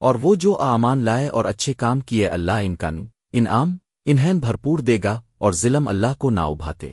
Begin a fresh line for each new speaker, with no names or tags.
اور وہ جو آمان لائے اور اچھے کام کیے اللہ ان کا نو۔ انعام انہین بھرپور دے گا اور ظلم اللہ کو نہ ابھاتے۔